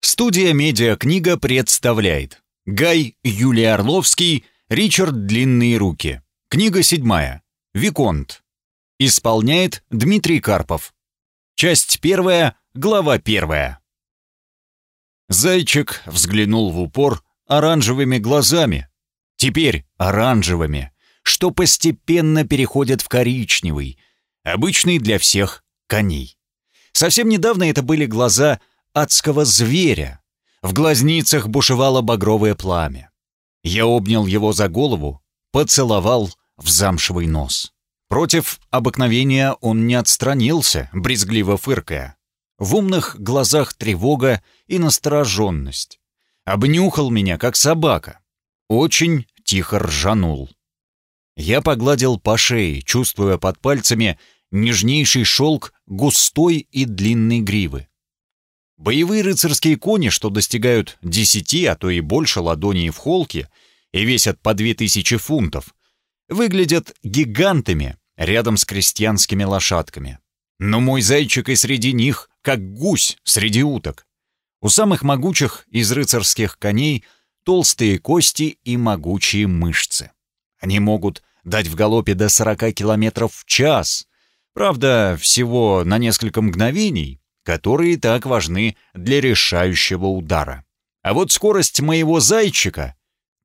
Студия «Медиакнига» представляет Гай Юлий Орловский, Ричард Длинные руки. Книга седьмая. Виконт. Исполняет Дмитрий Карпов. Часть первая, глава первая. Зайчик взглянул в упор оранжевыми глазами. Теперь оранжевыми, что постепенно переходят в коричневый, обычный для всех коней. Совсем недавно это были глаза адского зверя. В глазницах бушевало багровое пламя. Я обнял его за голову, поцеловал в замшевый нос. Против обыкновения он не отстранился, брезгливо фыркая. В умных глазах тревога и настороженность. Обнюхал меня, как собака. Очень тихо ржанул. Я погладил по шее, чувствуя под пальцами нежнейший шелк густой и длинной гривы. Боевые рыцарские кони, что достигают 10, а то и больше ладоней в холке и весят по 2000 фунтов, выглядят гигантами рядом с крестьянскими лошадками. Но мой зайчик и среди них, как гусь среди уток. У самых могучих из рыцарских коней толстые кости и могучие мышцы. Они могут дать в галопе до 40 км в час. Правда, всего на несколько мгновений, которые так важны для решающего удара. А вот скорость моего зайчика,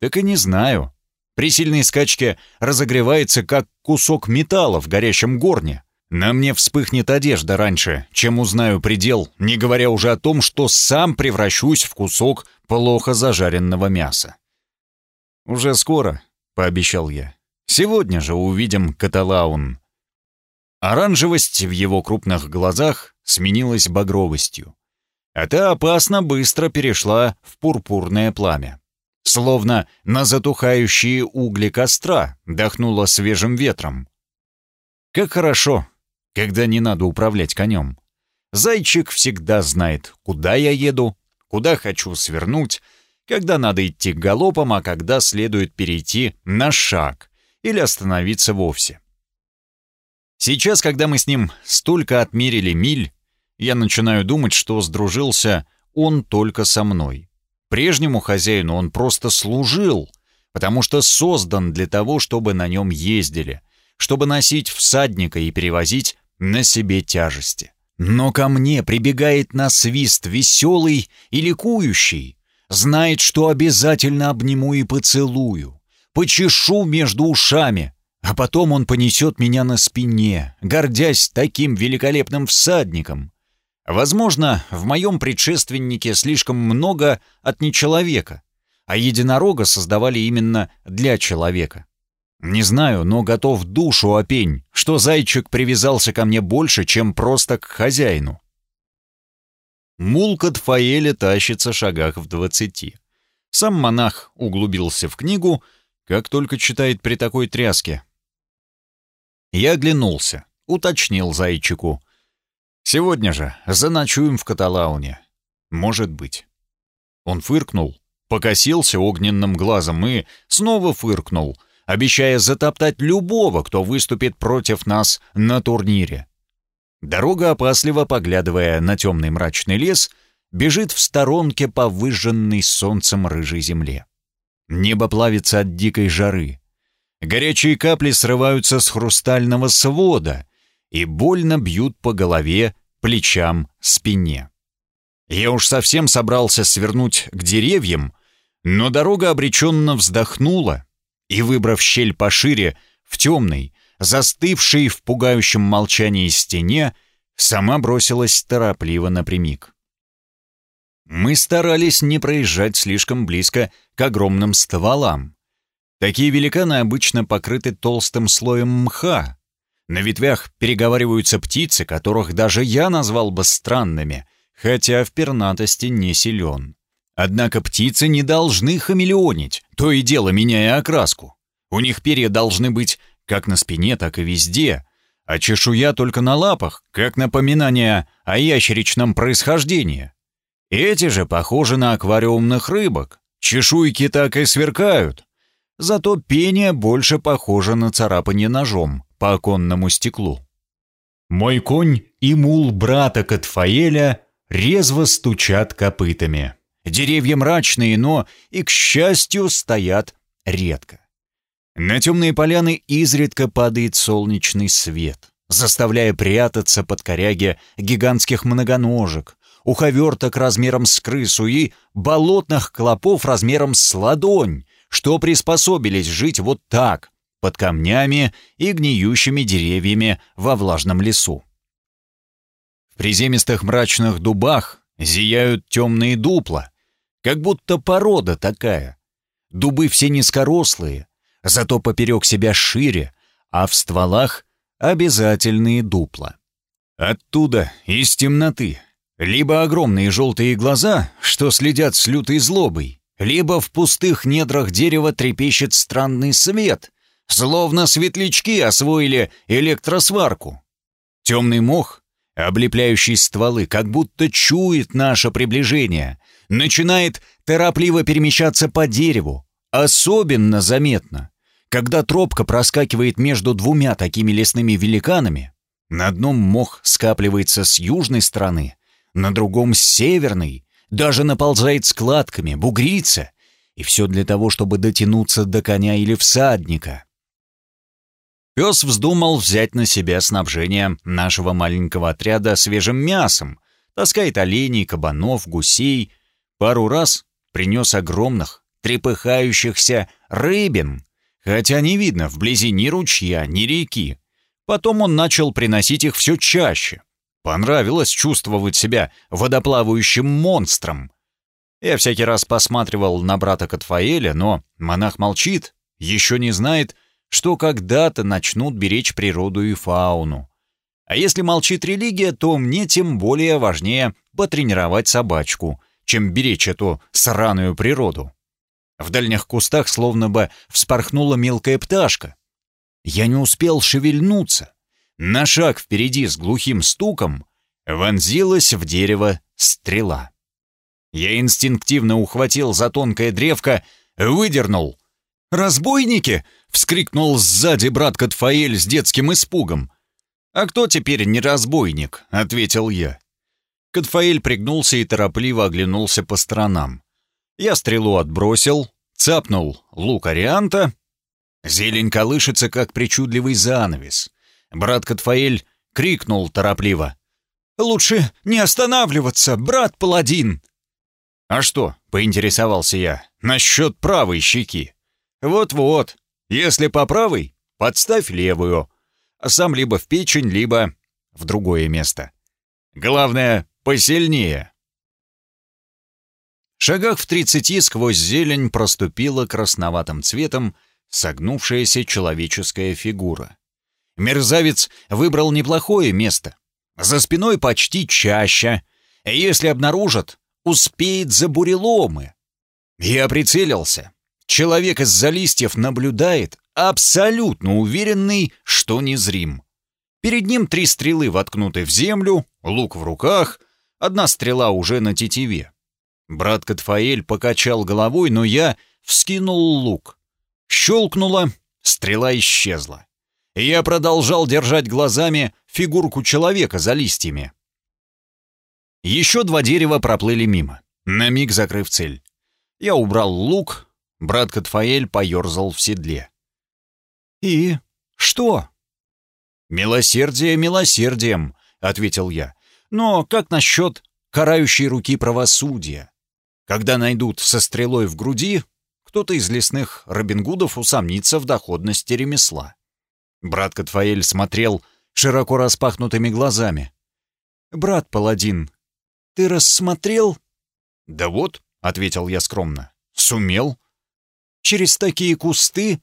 так и не знаю. При сильной скачке разогревается, как кусок металла в горящем горне. На мне вспыхнет одежда раньше, чем узнаю предел, не говоря уже о том, что сам превращусь в кусок плохо зажаренного мяса. «Уже скоро», — пообещал я. «Сегодня же увидим Каталаун». Оранжевость в его крупных глазах сменилась багровостью. А та опасно быстро перешла в пурпурное пламя. Словно на затухающие угли костра дохнуло свежим ветром. Как хорошо, когда не надо управлять конем. Зайчик всегда знает, куда я еду, куда хочу свернуть, когда надо идти галопом, а когда следует перейти на шаг или остановиться вовсе. Сейчас, когда мы с ним столько отмерили миль, я начинаю думать, что сдружился он только со мной. Прежнему хозяину он просто служил, потому что создан для того, чтобы на нем ездили, чтобы носить всадника и перевозить на себе тяжести. Но ко мне прибегает на свист веселый и ликующий, знает, что обязательно обниму и поцелую, почешу между ушами, а потом он понесет меня на спине, гордясь таким великолепным всадником. Возможно, в моем предшественнике слишком много от нечеловека, а единорога создавали именно для человека. Не знаю, но готов душу опень, что зайчик привязался ко мне больше, чем просто к хозяину. Мулка Тфаэля тащится шагах в двадцати. Сам монах углубился в книгу, как только читает при такой тряске, я оглянулся, уточнил зайчику. «Сегодня же заночуем в Каталауне. Может быть». Он фыркнул, покосился огненным глазом и снова фыркнул, обещая затоптать любого, кто выступит против нас на турнире. Дорога, опасливо поглядывая на темный мрачный лес, бежит в сторонке по выжженной солнцем рыжей земле. Небо плавится от дикой жары. Горячие капли срываются с хрустального свода и больно бьют по голове, плечам, спине. Я уж совсем собрался свернуть к деревьям, но дорога обреченно вздохнула и, выбрав щель пошире, в темной, застывшей в пугающем молчании стене, сама бросилась торопливо напрямик. Мы старались не проезжать слишком близко к огромным стволам, Такие великаны обычно покрыты толстым слоем мха. На ветвях переговариваются птицы, которых даже я назвал бы странными, хотя в пернатости не силен. Однако птицы не должны хамелеонить, то и дело меняя окраску. У них перья должны быть как на спине, так и везде, а чешуя только на лапах, как напоминание о ящеричном происхождении. Эти же похожи на аквариумных рыбок, чешуйки так и сверкают, зато пение больше похоже на царапание ножом по оконному стеклу. Мой конь и мул брата Катфаэля резво стучат копытами. Деревья мрачные, но и, к счастью, стоят редко. На темные поляны изредка падает солнечный свет, заставляя прятаться под коряги гигантских многоножек, уховерток размером с крысу и болотных клопов размером с ладонь, что приспособились жить вот так, под камнями и гниющими деревьями во влажном лесу. В приземистых мрачных дубах зияют темные дупла, как будто порода такая. Дубы все низкорослые, зато поперек себя шире, а в стволах обязательные дупла. Оттуда, из темноты, либо огромные желтые глаза, что следят с лютой злобой, либо в пустых недрах дерева трепещет странный свет, словно светлячки освоили электросварку. Темный мох, облепляющий стволы, как будто чует наше приближение, начинает торопливо перемещаться по дереву. Особенно заметно, когда тропка проскакивает между двумя такими лесными великанами. На одном мох скапливается с южной стороны, на другом — с северной, даже наползает складками, бугрится. И все для того, чтобы дотянуться до коня или всадника. Пес вздумал взять на себя снабжение нашего маленького отряда свежим мясом, таскает оленей, кабанов, гусей. Пару раз принес огромных, трепыхающихся рыбин, хотя не видно вблизи ни ручья, ни реки. Потом он начал приносить их все чаще. Понравилось чувствовать себя водоплавающим монстром. Я всякий раз посматривал на брата Катфаэля, но монах молчит, еще не знает, что когда-то начнут беречь природу и фауну. А если молчит религия, то мне тем более важнее потренировать собачку, чем беречь эту сраную природу. В дальних кустах словно бы вспорхнула мелкая пташка. Я не успел шевельнуться. На шаг впереди с глухим стуком вонзилась в дерево стрела. Я инстинктивно ухватил за тонкое древко, выдернул. «Разбойники!» вскрикнул сзади брат Катфаэль с детским испугом. «А кто теперь не разбойник?» — ответил я. Катфаэль пригнулся и торопливо оглянулся по сторонам. Я стрелу отбросил, цапнул лук Арианта. Зелень колышется, как причудливый занавес. Брат Катфаэль крикнул торопливо. «Лучше не останавливаться, брат Паладин!» «А что?» — поинтересовался я. «Насчет правой щеки». «Вот-вот, если по правой, подставь левую, а сам либо в печень, либо в другое место. Главное, посильнее. шагах в тридцати сквозь зелень проступила красноватым цветом согнувшаяся человеческая фигура. Мерзавец выбрал неплохое место. За спиной почти чаще. Если обнаружат, успеет за буреломы. Я прицелился. Человек из-за листьев наблюдает, абсолютно уверенный, что незрим. Перед ним три стрелы воткнуты в землю, лук в руках, одна стрела уже на тетиве. Брат Катфаэль покачал головой, но я вскинул лук. Щелкнуло, стрела исчезла. Я продолжал держать глазами фигурку человека за листьями. Еще два дерева проплыли мимо, на миг закрыв цель. Я убрал лук, Брат Катфаэль поерзал в седле. «И что?» «Милосердие милосердием», — ответил я. «Но как насчет карающей руки правосудия? Когда найдут со стрелой в груди, кто-то из лесных Робингудов усомнится в доходности ремесла». Брат Катфаэль смотрел широко распахнутыми глазами. «Брат Паладин, ты рассмотрел?» «Да вот», — ответил я скромно, — «сумел через такие кусты?»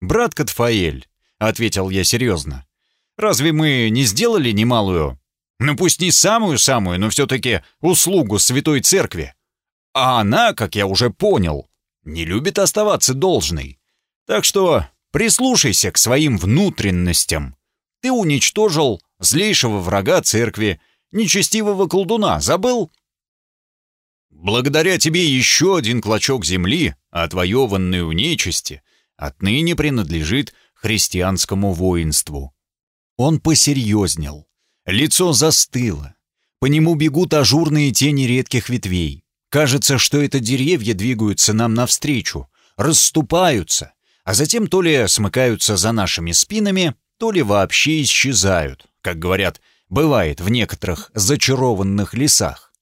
«Брат Катфаэль», — ответил я серьезно, — «разве мы не сделали немалую, ну пусть не самую-самую, но все-таки услугу Святой Церкви? А она, как я уже понял, не любит оставаться должной. Так что прислушайся к своим внутренностям. Ты уничтожил злейшего врага Церкви, нечестивого колдуна, забыл?» Благодаря тебе еще один клочок земли, отвоеванный у нечисти, отныне принадлежит христианскому воинству. Он посерьезнел, лицо застыло, По нему бегут ажурные тени редких ветвей. Кажется, что это деревья двигаются нам навстречу, расступаются, а затем то ли смыкаются за нашими спинами, то ли вообще исчезают, как говорят, бывает в некоторых зачарованных лесах.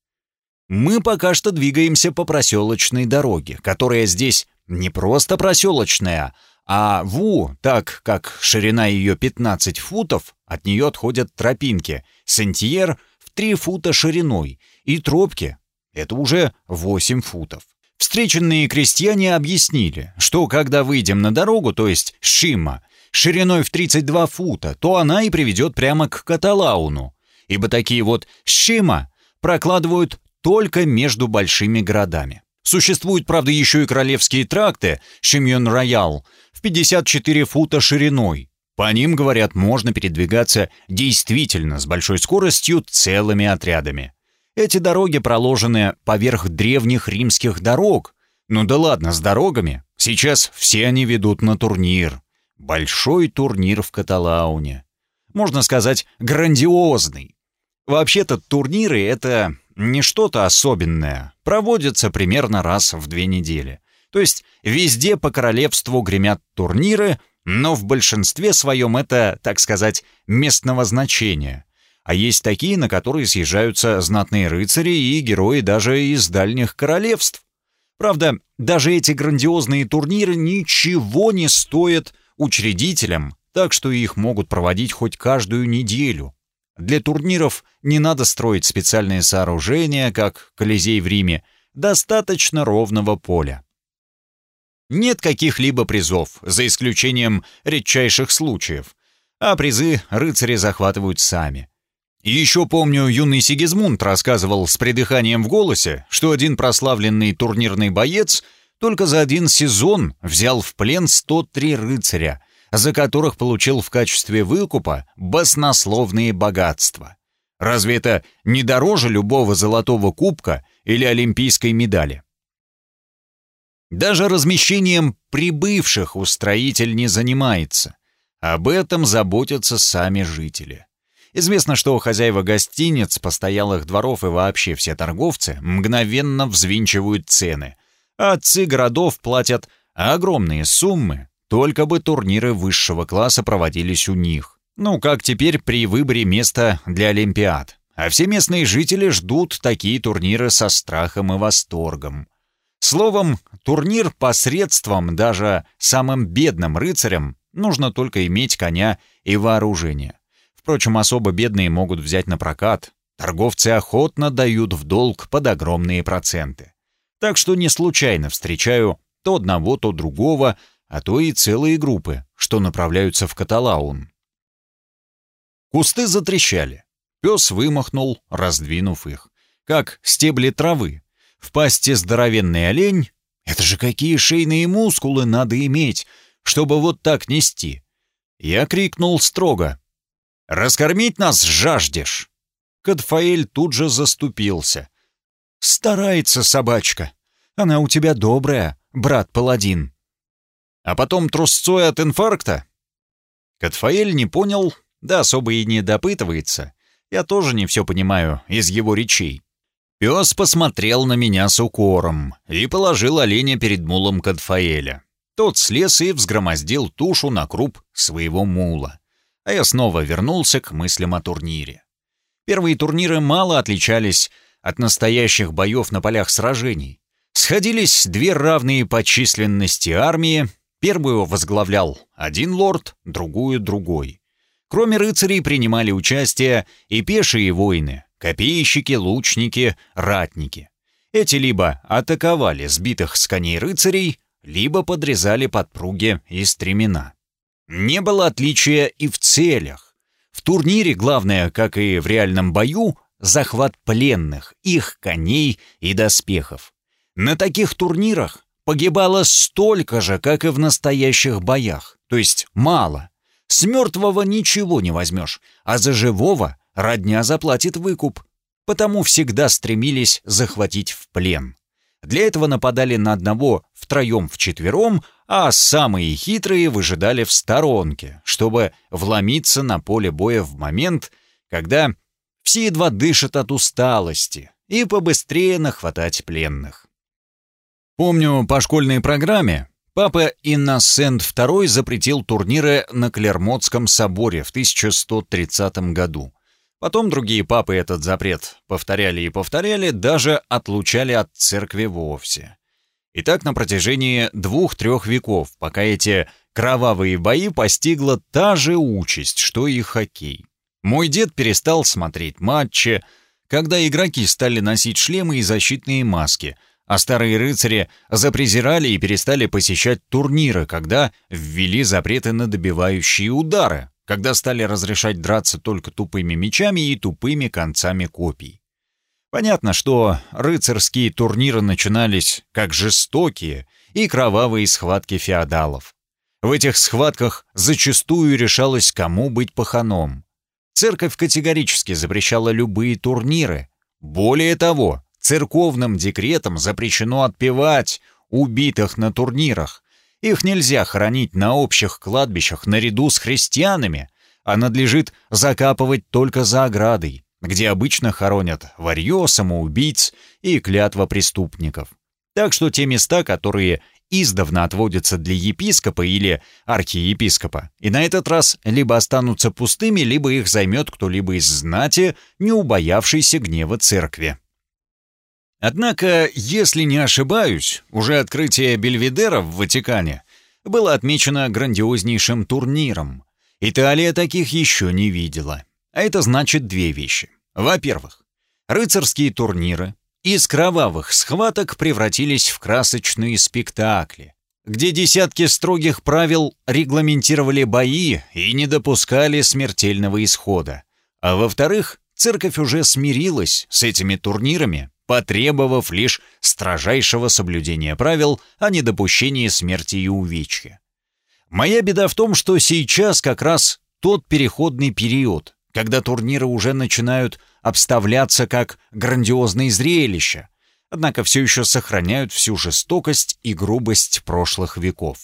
Мы пока что двигаемся по проселочной дороге, которая здесь не просто проселочная, а ВУ, так как ширина ее 15 футов, от нее отходят тропинки, сентьер в 3 фута шириной, и тропки — это уже 8 футов. Встреченные крестьяне объяснили, что когда выйдем на дорогу, то есть Шима, шириной в 32 фута, то она и приведет прямо к Каталауну, ибо такие вот Шима прокладывают только между большими городами. Существуют, правда, еще и королевские тракты Шимьон-Роял в 54 фута шириной. По ним, говорят, можно передвигаться действительно с большой скоростью целыми отрядами. Эти дороги проложены поверх древних римских дорог. Ну да ладно, с дорогами. Сейчас все они ведут на турнир. Большой турнир в Каталауне. Можно сказать, грандиозный. Вообще-то турниры — это не что-то особенное, проводится примерно раз в две недели. То есть везде по королевству гремят турниры, но в большинстве своем это, так сказать, местного значения. А есть такие, на которые съезжаются знатные рыцари и герои даже из дальних королевств. Правда, даже эти грандиозные турниры ничего не стоят учредителям, так что их могут проводить хоть каждую неделю. Для турниров не надо строить специальные сооружения, как Колизей в Риме, достаточно ровного поля. Нет каких-либо призов, за исключением редчайших случаев, а призы рыцари захватывают сами. Еще помню, юный Сигизмунд рассказывал с придыханием в голосе, что один прославленный турнирный боец только за один сезон взял в плен 103 рыцаря, за которых получил в качестве выкупа баснословные богатства. Разве это не дороже любого золотого кубка или олимпийской медали? Даже размещением прибывших устроитель не занимается. Об этом заботятся сами жители. Известно, что хозяева гостиниц, постоялых дворов и вообще все торговцы мгновенно взвинчивают цены, а отцы городов платят огромные суммы только бы турниры высшего класса проводились у них. Ну, как теперь при выборе места для Олимпиад. А все местные жители ждут такие турниры со страхом и восторгом. Словом, турнир посредством даже самым бедным рыцарям нужно только иметь коня и вооружение. Впрочем, особо бедные могут взять на прокат. Торговцы охотно дают в долг под огромные проценты. Так что не случайно встречаю то одного, то другого, а то и целые группы, что направляются в Каталаун. Кусты затрещали. Пес вымахнул, раздвинув их, как стебли травы. В пасти здоровенный олень. Это же какие шейные мускулы надо иметь, чтобы вот так нести. Я крикнул строго. «Раскормить нас жаждешь!» Кадфаэль тут же заступился. «Старается собачка. Она у тебя добрая, брат-паладин а потом трусцой от инфаркта? Катфаэль не понял, да особо и не допытывается. Я тоже не все понимаю из его речей. Пес посмотрел на меня с укором и положил оленя перед мулом Катфаэля. Тот слез и взгромоздил тушу на круп своего мула. А я снова вернулся к мыслям о турнире. Первые турниры мало отличались от настоящих боев на полях сражений. Сходились две равные по численности армии, Первую возглавлял один лорд, другую — другой. Кроме рыцарей принимали участие и пешие воины, копейщики, лучники, ратники. Эти либо атаковали сбитых с коней рыцарей, либо подрезали подпруги и стремена. Не было отличия и в целях. В турнире главное, как и в реальном бою, захват пленных, их коней и доспехов. На таких турнирах погибало столько же, как и в настоящих боях, то есть мало. С мертвого ничего не возьмешь, а за живого родня заплатит выкуп. Потому всегда стремились захватить в плен. Для этого нападали на одного втроем-вчетвером, а самые хитрые выжидали в сторонке, чтобы вломиться на поле боя в момент, когда Все едва дышат от усталости, и побыстрее нахватать пленных. Помню, по школьной программе папа Инносент II запретил турниры на Клермотском соборе в 1130 году. Потом другие папы этот запрет повторяли и повторяли, даже отлучали от церкви вовсе. И так на протяжении двух-трех веков, пока эти кровавые бои постигла та же участь, что и хоккей. Мой дед перестал смотреть матчи, когда игроки стали носить шлемы и защитные маски, а старые рыцари запрезирали и перестали посещать турниры, когда ввели запреты на добивающие удары, когда стали разрешать драться только тупыми мечами и тупыми концами копий. Понятно, что рыцарские турниры начинались как жестокие и кровавые схватки феодалов. В этих схватках зачастую решалось, кому быть паханом. Церковь категорически запрещала любые турниры. Более того, церковным декретом запрещено отпевать убитых на турнирах. Их нельзя хоронить на общих кладбищах наряду с христианами, а надлежит закапывать только за оградой, где обычно хоронят варьё, самоубийц и клятва преступников. Так что те места, которые издавна отводятся для епископа или архиепископа, и на этот раз либо останутся пустыми, либо их займет кто-либо из знати, не убоявшийся гнева церкви. Однако, если не ошибаюсь, уже открытие Бельведера в Ватикане было отмечено грандиознейшим турниром. Италия таких еще не видела. А это значит две вещи. Во-первых, рыцарские турниры из кровавых схваток превратились в красочные спектакли, где десятки строгих правил регламентировали бои и не допускали смертельного исхода. А во-вторых, церковь уже смирилась с этими турнирами, потребовав лишь строжайшего соблюдения правил о недопущении смерти и увечья. Моя беда в том, что сейчас как раз тот переходный период, когда турниры уже начинают обставляться как грандиозные зрелища, однако все еще сохраняют всю жестокость и грубость прошлых веков.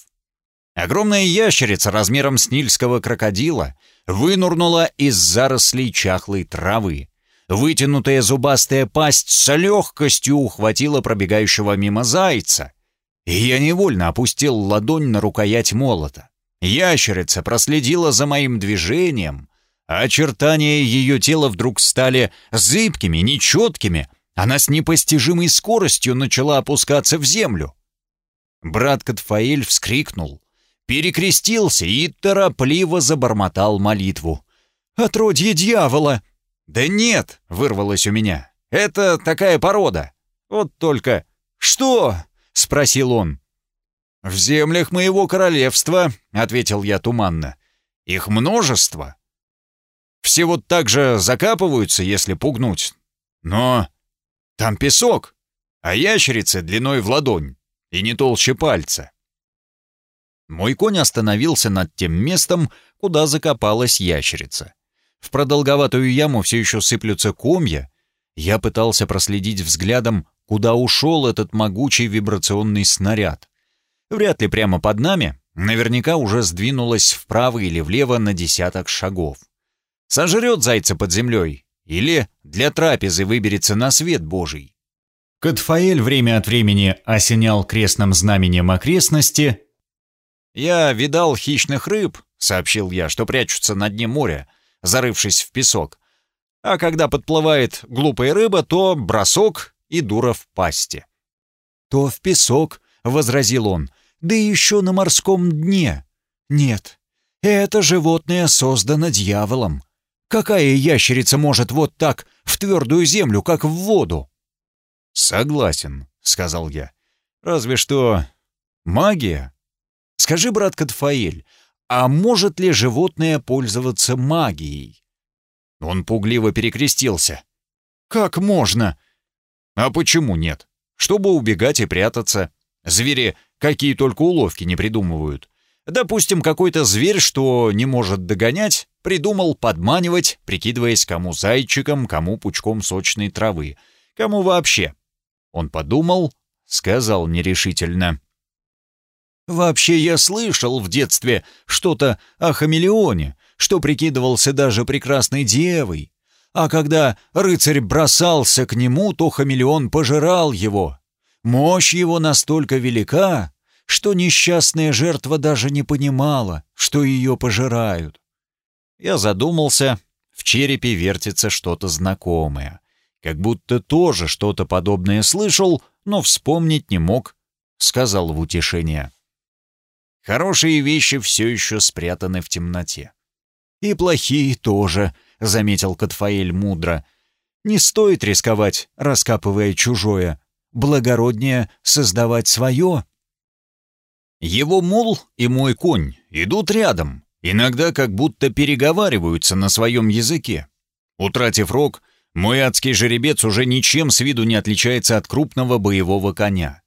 Огромная ящерица размером с нильского крокодила вынурнула из зарослей чахлой травы. Вытянутая зубастая пасть с легкостью ухватила пробегающего мимо зайца, и я невольно опустил ладонь на рукоять молота. Ящерица проследила за моим движением, Очертания ее тела вдруг стали зыбкими, нечеткими. Она с непостижимой скоростью начала опускаться в землю. Брат Катфаэль вскрикнул, перекрестился и торопливо забормотал молитву. «Отродье дьявола!» «Да нет!» — вырвалось у меня. «Это такая порода. Вот только...» «Что?» — спросил он. «В землях моего королевства», — ответил я туманно. «Их множество. Все вот так же закапываются, если пугнуть. Но там песок, а ящерицы длиной в ладонь и не толще пальца. Мой конь остановился над тем местом, куда закопалась ящерица. В продолговатую яму все еще сыплются комья. Я пытался проследить взглядом, куда ушел этот могучий вибрационный снаряд. Вряд ли прямо под нами, наверняка уже сдвинулась вправо или влево на десяток шагов. Сожрет зайца под землей или для трапезы выберется на свет Божий. Катфаэль время от времени осенял крестным знаменем окрестности. «Я видал хищных рыб», — сообщил я, что прячутся на дне моря, зарывшись в песок. А когда подплывает глупая рыба, то бросок и дура в пасти. «То в песок», — возразил он, — «да еще на морском дне. Нет, это животное создано дьяволом. Какая ящерица может вот так в твердую землю, как в воду? Согласен, сказал я. Разве что магия. Скажи, брат Катфаэль, а может ли животное пользоваться магией? Он пугливо перекрестился. Как можно? А почему нет? Чтобы убегать и прятаться. Звери какие только уловки не придумывают. Допустим, какой-то зверь, что не может догонять, придумал подманивать, прикидываясь кому зайчиком, кому пучком сочной травы, кому вообще. Он подумал, сказал нерешительно. «Вообще я слышал в детстве что-то о хамелеоне, что прикидывался даже прекрасной девой. А когда рыцарь бросался к нему, то хамелеон пожирал его. Мощь его настолько велика, что несчастная жертва даже не понимала, что ее пожирают. Я задумался, в черепе вертится что-то знакомое. Как будто тоже что-то подобное слышал, но вспомнить не мог, сказал в утешение. Хорошие вещи все еще спрятаны в темноте. «И плохие тоже», — заметил Катфаэль мудро. «Не стоит рисковать, раскапывая чужое. Благороднее создавать свое». Его мул и мой конь идут рядом, иногда как будто переговариваются на своем языке. Утратив рог, мой адский жеребец уже ничем с виду не отличается от крупного боевого коня.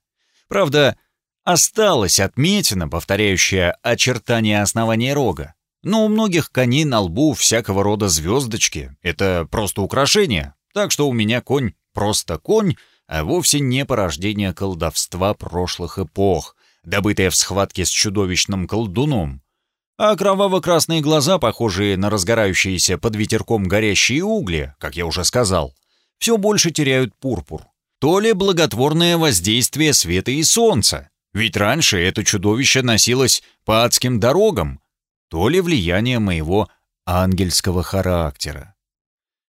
Правда, осталась отметина, повторяющая очертания основания рога. Но у многих коней на лбу всякого рода звездочки. Это просто украшение. Так что у меня конь просто конь, а вовсе не порождение колдовства прошлых эпох, добытое в схватке с чудовищным колдуном. А кроваво-красные глаза, похожие на разгорающиеся под ветерком горящие угли, как я уже сказал, все больше теряют пурпур. То ли благотворное воздействие света и солнца, ведь раньше это чудовище носилось по адским дорогам, то ли влияние моего ангельского характера.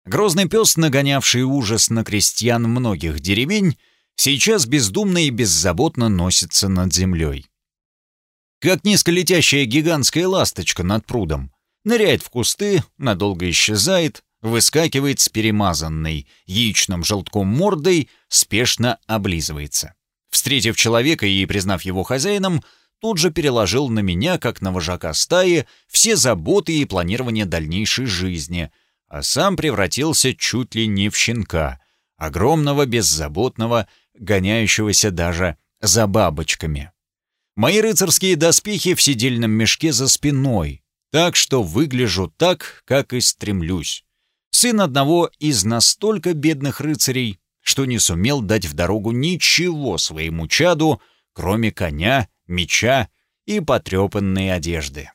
Грозный пес, нагонявший ужас на крестьян многих деревень, сейчас бездумно и беззаботно носится над землей. Как низколетящая гигантская ласточка над прудом, ныряет в кусты, надолго исчезает, выскакивает с перемазанной яичным желтком мордой, спешно облизывается. Встретив человека и признав его хозяином, тут же переложил на меня, как на вожака стаи, все заботы и планирование дальнейшей жизни, а сам превратился чуть ли не в щенка, огромного, беззаботного, гоняющегося даже за бабочками. Мои рыцарские доспехи в сидельном мешке за спиной, так что выгляжу так, как и стремлюсь. Сын одного из настолько бедных рыцарей, что не сумел дать в дорогу ничего своему чаду, кроме коня, меча и потрепанной одежды.